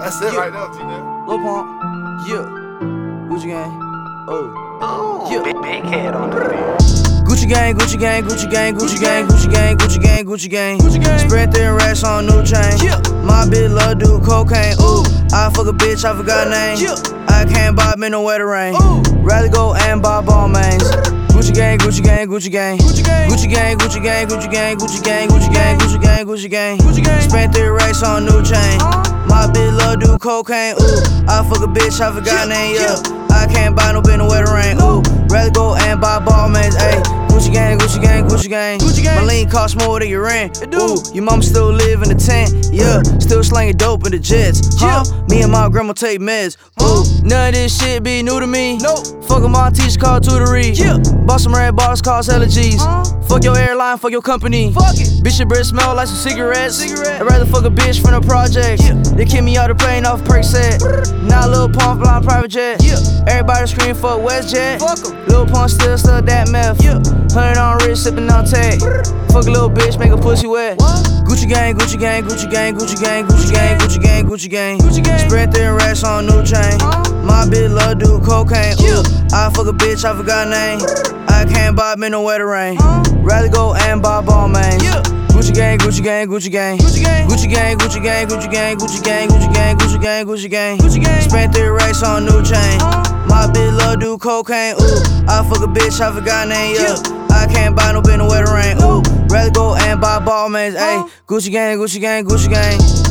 That's it right now, G-Nip. Lil Pump, yeah. Gucci gang, oh, yeah. Big, big head on the beat. Gucci gang, Gucci gang, Gucci gang, Gucci gang, Gucci gang, Gucci gang, Gucci gang. Gucci gang. Spread thin racks on new chain. Yeah. My bitch love do cocaine. Ooh, I fuck a bitch, I forgot her name. Yeah. I can't buy me no wetter rain. Ooh. Rather go and buy ball mains. Gucci gang, Gucci gang, Gucci gang. Gucci gang, Gucci gang, Gucci gang, Gucci gang, Gucci gang, Gucci gang, Gucci gang, Gucci gang. Gucci gang. Spent three racks on new chain. Uh-huh. My bitch love do cocaine. Ooh, I fuck a bitch, I forgot her name. Yeah. I can't buy no bitch no wetter rain. Gucci gang, Gucci gang. My lean cost more than your rent. Ooh, your mama still live in the tent. Yeah, still slanging dope in the jets. Huh? Me and my grandma take meds. Ooh, none of this shit be new to me. Nope. Fuck my teacher called tutory. Yeah. Bought some red bottles cost hella G's. Fuck your airline, fuck your company. Fuck it. Bitch, your breath smell like some cigarettes. Cigarette. I'd rather fuck a bitch from the project. Yeah. They kick me out the plane off perk set. Now Lil Pump flying private jet. Yeah. Everybody scream for WestJet. Fuck 'em. Lil Pump still stuck that meth. Yeah. Hundred on wrist, sippin' on tag. Fuck a little bitch, make a pussy wet. Gucci gang, Gucci gang, Gucci gang, Gucci gang, Gucci gang, Gucci gang, Gucci gang. Gucci gang. Spread thin racks on new chain. My bitch love do cocaine. Ooh, I fuck a bitch, I forgot name. I can't buy me no wetter rain. Rather go and buy ball mains. Gucci gang, Gucci gang, Gucci gang, Gucci gang, Gucci gang, Gucci gang, Gucci gang, Gucci gang, Gucci gang, Gucci gang, Gucci gang, Gucci gang. Spent three racks on new chain. My bitch love do cocaine. Ooh, I fuck a bitch, I forgot name. Yeah, I can't buy no bitch no wetter rain. Ooh, rather go and buy ball mains. Ayy, Gucci gang, Gucci gang, Gucci gang.